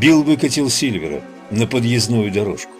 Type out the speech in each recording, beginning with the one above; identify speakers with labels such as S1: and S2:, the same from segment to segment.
S1: Билл выкатил Сильвера на подъездную дорожку,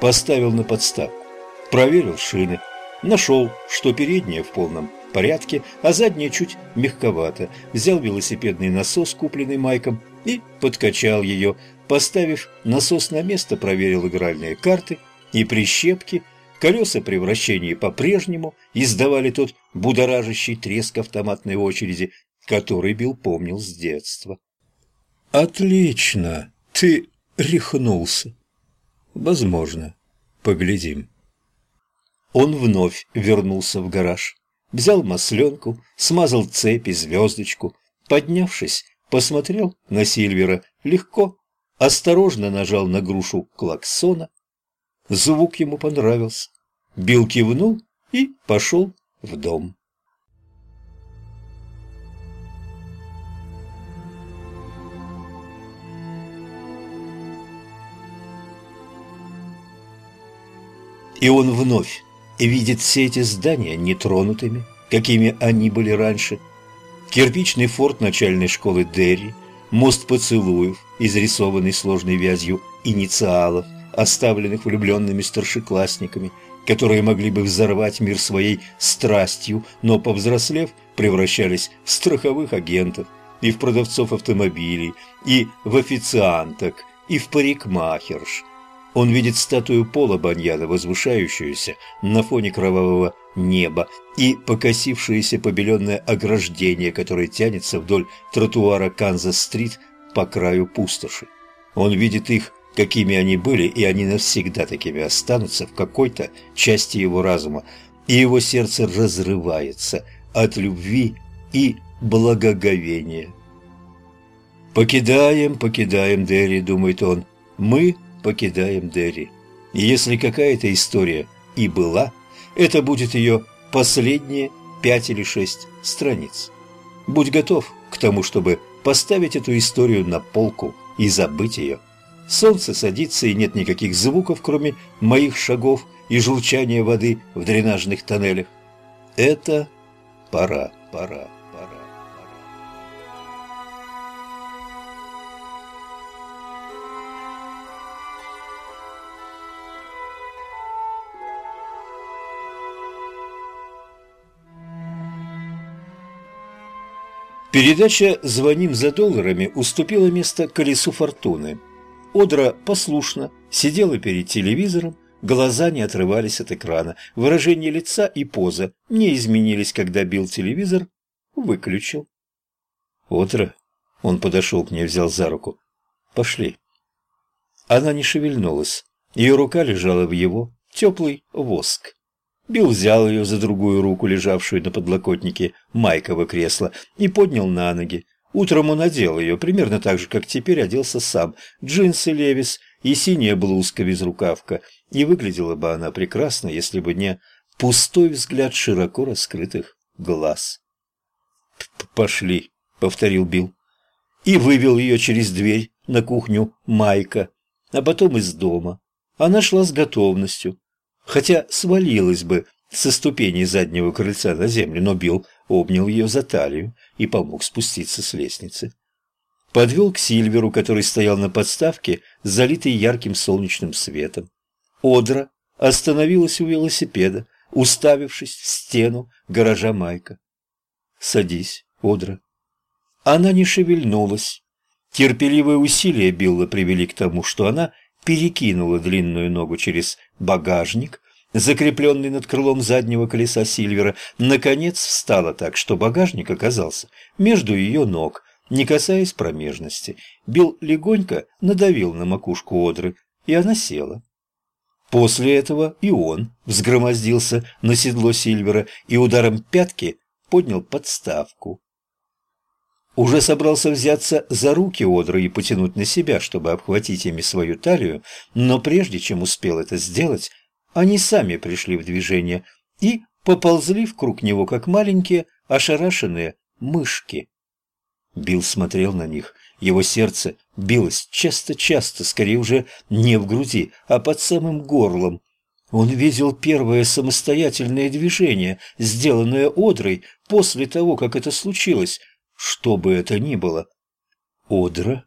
S1: поставил на подставку, проверил шины, нашел, что передняя в полном порядке, а задняя чуть мягковато, взял велосипедный насос, купленный Майком, и подкачал ее, поставив насос на место, проверил игральные карты и прищепки, колеса при вращении по-прежнему издавали тот будоражащий треск автоматной очереди, который Билл помнил с детства. «Отлично! Ты рехнулся!» «Возможно. Поглядим». Он вновь вернулся в гараж, взял масленку, смазал цепи, звездочку, поднявшись, посмотрел на Сильвера легко, осторожно нажал на грушу клаксона. Звук ему понравился. Билл кивнул и пошел в дом. И он вновь видит все эти здания нетронутыми, какими они были раньше. Кирпичный форт начальной школы Дерри, мост поцелуев, изрисованный сложной вязью инициалов, оставленных влюбленными старшеклассниками, которые могли бы взорвать мир своей страстью, но, повзрослев, превращались в страховых агентов, и в продавцов автомобилей, и в официанток, и в парикмахерш – он видит статую Пола Баньяна, возвышающуюся на фоне кровавого неба, и покосившееся побеленное ограждение, которое тянется вдоль тротуара Канзас-стрит по краю пустоши. Он видит их, какими они были, и они навсегда такими останутся в какой-то части его разума, и его сердце разрывается от любви и благоговения. «Покидаем, покидаем Дерри», — думает он, — «мы покидаем Дерри. Если какая-то история и была, это будет ее последние пять или шесть страниц. Будь готов к тому, чтобы поставить эту историю на полку и забыть ее. Солнце садится, и нет никаких звуков, кроме моих шагов и журчания воды в дренажных тоннелях. Это пора, пора. Передача «Звоним за долларами» уступила место «Колесу фортуны». Одра послушно сидела перед телевизором, глаза не отрывались от экрана, выражение лица и поза не изменились, когда бил телевизор, выключил. «Одра?» Он подошел к ней, взял за руку. «Пошли». Она не шевельнулась. Ее рука лежала в его, теплый воск. Билл взял ее за другую руку, лежавшую на подлокотнике майкового кресла, и поднял на ноги. Утром он одел ее, примерно так же, как теперь оделся сам. Джинсы Левис и синяя блузка без рукавка. И выглядела бы она прекрасно, если бы не пустой взгляд широко раскрытых глаз. «Пошли», — повторил Билл. И вывел ее через дверь на кухню Майка, а потом из дома. Она шла с готовностью, хотя свалилась бы со ступеней заднего крыльца на землю, но Билл обнял ее за талию и помог спуститься с лестницы. Подвел к Сильверу, который стоял на подставке, залитый ярким солнечным светом. Одра остановилась у велосипеда, уставившись в стену гаража Майка. «Садись, Одра». Она не шевельнулась. Терпеливые усилия Билла привели к тому, что она перекинула длинную ногу через багажник, закрепленный над крылом заднего колеса Сильвера, наконец встала так, что багажник оказался между ее ног, не касаясь промежности. Билл легонько надавил на макушку Одры, и она села. После этого и он взгромоздился на седло Сильвера и ударом пятки поднял подставку. Уже собрался взяться за руки Одры и потянуть на себя, чтобы обхватить ими свою талию, но прежде чем успел это сделать, они сами пришли в движение и поползли вкруг него, как маленькие ошарашенные мышки. Билл смотрел на них. Его сердце билось часто-часто, скорее уже не в груди, а под самым горлом. Он видел первое самостоятельное движение, сделанное Одрой после того, как это случилось – что бы это ни было. Одра?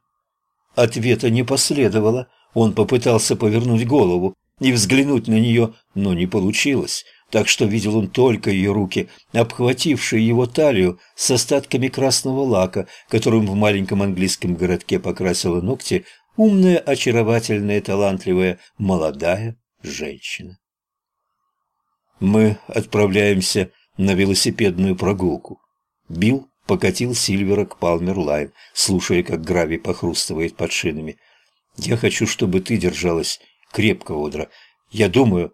S1: Ответа не последовало. Он попытался повернуть голову и взглянуть на нее, но не получилось, так что видел он только ее руки, обхватившие его талию с остатками красного лака, которым в маленьком английском городке покрасила ногти умная, очаровательная, талантливая, молодая женщина. Мы отправляемся на велосипедную прогулку. Билл покатил Сильвера к Палмер-Лайн, слушая, как гравий похрустывает под шинами. «Я хочу, чтобы ты держалась крепко, Одра. Я думаю,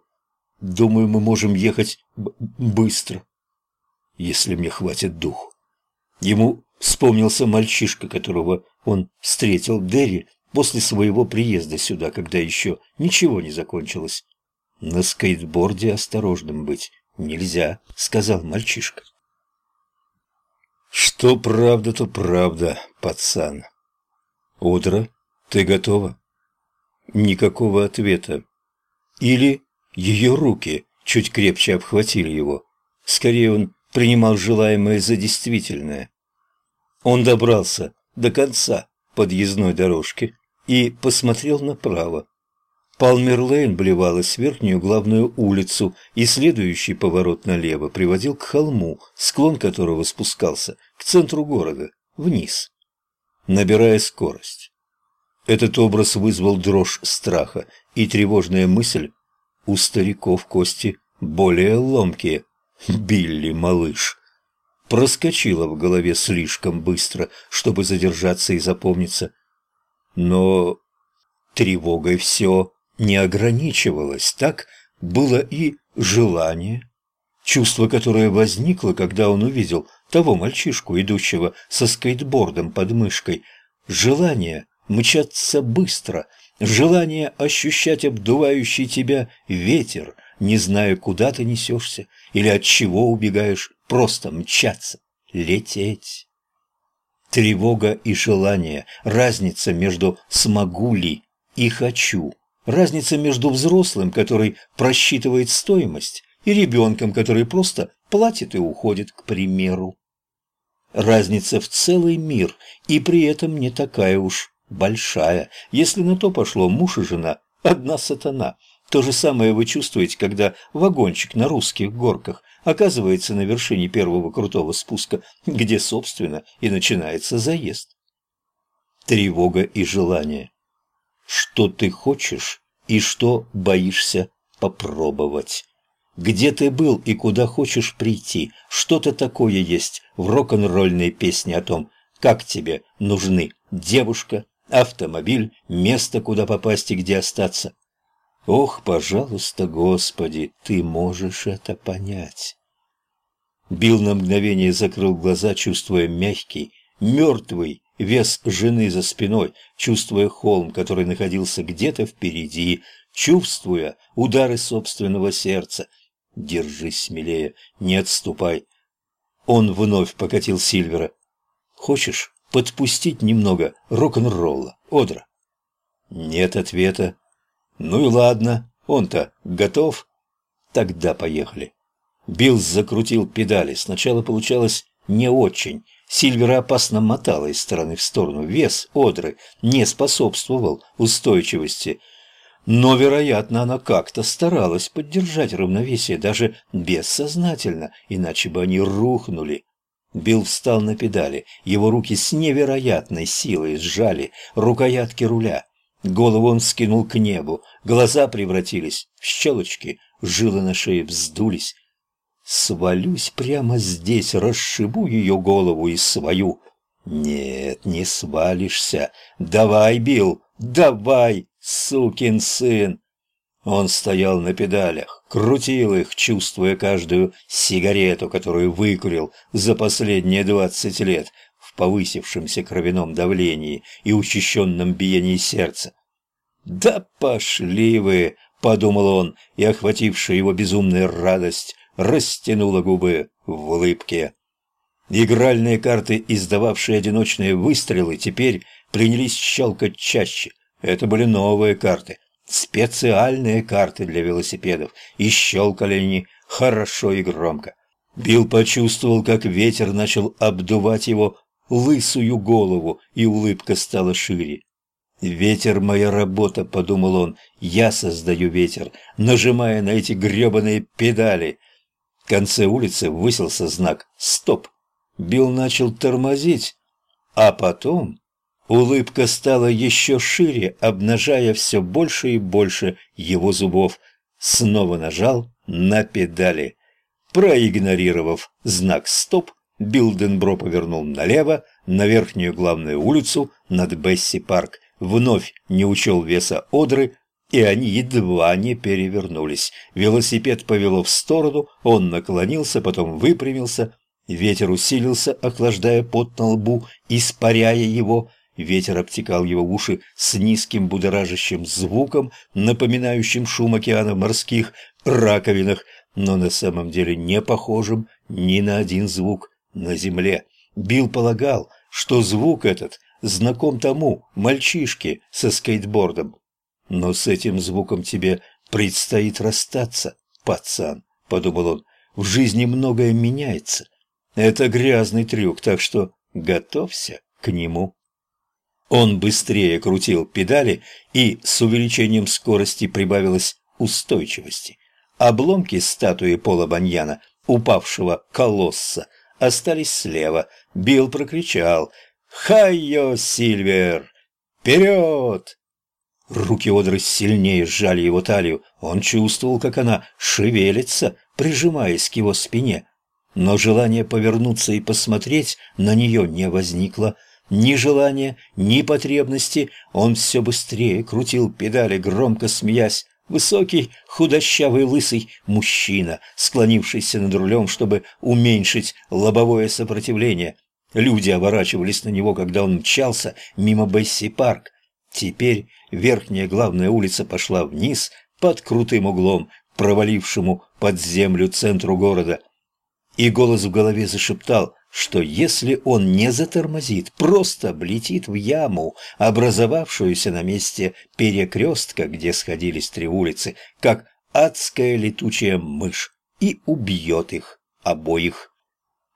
S1: думаю, мы можем ехать быстро, если мне хватит духу». Ему вспомнился мальчишка, которого он встретил Дерри после своего приезда сюда, когда еще ничего не закончилось. «На скейтборде осторожным быть нельзя», — сказал мальчишка. «Что правда, то правда, пацан. Одра, ты готова?» Никакого ответа. Или ее руки чуть крепче обхватили его. Скорее он принимал желаемое за действительное. Он добрался до конца подъездной дорожки и посмотрел направо. Палмер-Лейн блевалась в верхнюю главную улицу, и следующий поворот налево приводил к холму, склон которого спускался к центру города, вниз, набирая скорость. Этот образ вызвал дрожь страха и тревожная мысль «У стариков кости более ломкие, Билли, малыш!» проскочила в голове слишком быстро, чтобы задержаться и запомниться. Но тревогой все не ограничивалось, так было и желание. Чувство, которое возникло, когда он увидел того мальчишку, идущего со скейтбордом под мышкой. Желание мчаться быстро, желание ощущать обдувающий тебя ветер, не зная, куда ты несешься или от чего убегаешь, просто мчаться, лететь. Тревога и желание, разница между «смогу ли» и «хочу», разница между взрослым, который просчитывает стоимость, и ребенком, который просто платит и уходит, к примеру. Разница в целый мир, и при этом не такая уж большая. Если на то пошло муж и жена, одна сатана. То же самое вы чувствуете, когда вагончик на русских горках оказывается на вершине первого крутого спуска, где, собственно, и начинается заезд. Тревога и желание. Что ты хочешь и что боишься попробовать. Где ты был и куда хочешь прийти, что-то такое есть в рок-н-ролльной песне о том, как тебе нужны девушка, автомобиль, место, куда попасть и где остаться. Ох, пожалуйста, Господи, ты можешь это понять. Билл на мгновение закрыл глаза, чувствуя мягкий, мертвый вес жены за спиной, чувствуя холм, который находился где-то впереди, чувствуя удары собственного сердца, Держись смелее, не отступай. Он вновь покатил Сильвера. Хочешь подпустить немного рок-н-ролла, Одра? Нет ответа. Ну и ладно, он-то готов. Тогда поехали. Билл закрутил педали. Сначала получалось не очень. Сильвера опасно мотала из стороны в сторону. Вес Одры не способствовал устойчивости – но, вероятно, она как-то старалась поддержать равновесие, даже бессознательно, иначе бы они рухнули. Билл встал на педали, его руки с невероятной силой сжали рукоятки руля. Голову он скинул к небу, глаза превратились в щелочки, жилы на шее вздулись. «Свалюсь прямо здесь, расшибу ее голову и свою». «Нет, не свалишься. Давай, Билл, давай!» Сукин сын! Он стоял на педалях, крутил их, чувствуя каждую сигарету, которую выкурил за последние двадцать лет в повысившемся кровяном давлении и учащенном биении сердца. «Да пошли вы!» — подумал он, и, охватившая его безумная радость, растянула губы в улыбке. Игральные карты, издававшие одиночные выстрелы, теперь принялись щелкать чаще — это были новые карты, специальные карты для велосипедов, и щелкали они хорошо и громко. Билл почувствовал, как ветер начал обдувать его лысую голову, и улыбка стала шире. «Ветер — моя работа», — подумал он. «Я создаю ветер, нажимая на эти гребаные педали». В конце улицы высился знак «Стоп». Билл начал тормозить, а потом улыбка стала еще шире, обнажая все больше и больше его зубов. Снова нажал на педали. Проигнорировав знак «Стоп», Билденбро повернул налево, на верхнюю главную улицу над Бесси-парк, вновь не учел веса Одры, и они едва не перевернулись. Велосипед повело в сторону, он наклонился, потом выпрямился. Ветер усилился, охлаждая пот на лбу, испаряя его. Ветер обтекал его уши с низким будоражащим звуком, напоминающим шум океана в морских раковинах, но на самом деле не похожим ни на один звук на земле. Билл полагал, что звук этот знаком тому мальчишке со скейтбордом. Но с этим звуком тебе предстоит расстаться, пацан, подумал он. В жизни многое меняется. Это грязный трюк, так что готовься к нему. Он быстрее крутил педали, и с увеличением скорости прибавилось устойчивости. Обломки статуи Пола Баньяна, упавшего колосса, остались слева. Билл прокричал «Хайо, Сильвер! Вперед!» Руки Одры сильнее сжали его талию. Он чувствовал, как она шевелится, прижимаясь к его спине. Но желание повернуться и посмотреть на нее не возникло. Ни желания, ни потребности. Он все быстрее крутил педали, громко смеясь. Высокий, худощавый, лысый мужчина, склонившийся над рулем, чтобы уменьшить лобовое сопротивление. Люди оборачивались на него, когда он мчался мимо Бесси-парк. Теперь верхняя главная улица пошла вниз под крутым углом, провалившему под землю центру города. И голос в голове зашептал что если он не затормозит, просто облетит в яму, образовавшуюся на месте перекрестка, где сходились три улицы, как адская летучая мышь, и убьет их обоих.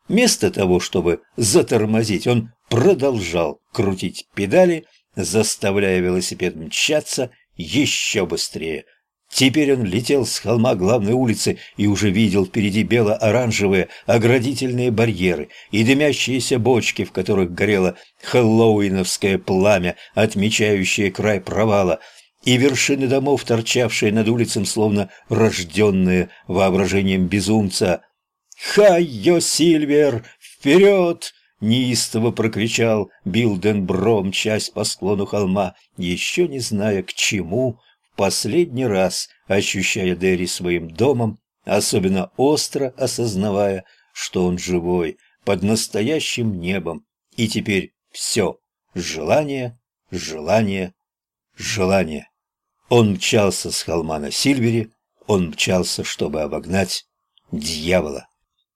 S1: Вместо того, чтобы затормозить, он продолжал крутить педали, заставляя велосипед мчаться еще быстрее – Теперь он летел с холма главной улицы и уже видел впереди бело-оранжевые оградительные барьеры и дымящиеся бочки, в которых горело хэллоуиновское пламя, отмечающее край провала, и вершины домов, торчавшие над улицем, словно рожденные воображением безумца. «Хайо, Сильвер! Вперед!» — неистово прокричал Билденбром, часть по склону холма, еще не зная, к чему последний раз ощущая Дерри своим домом, особенно остро осознавая, что он живой, под настоящим небом, и теперь все – желание, желание, желание. Он мчался с холма на Сильвере, он мчался, чтобы обогнать дьявола.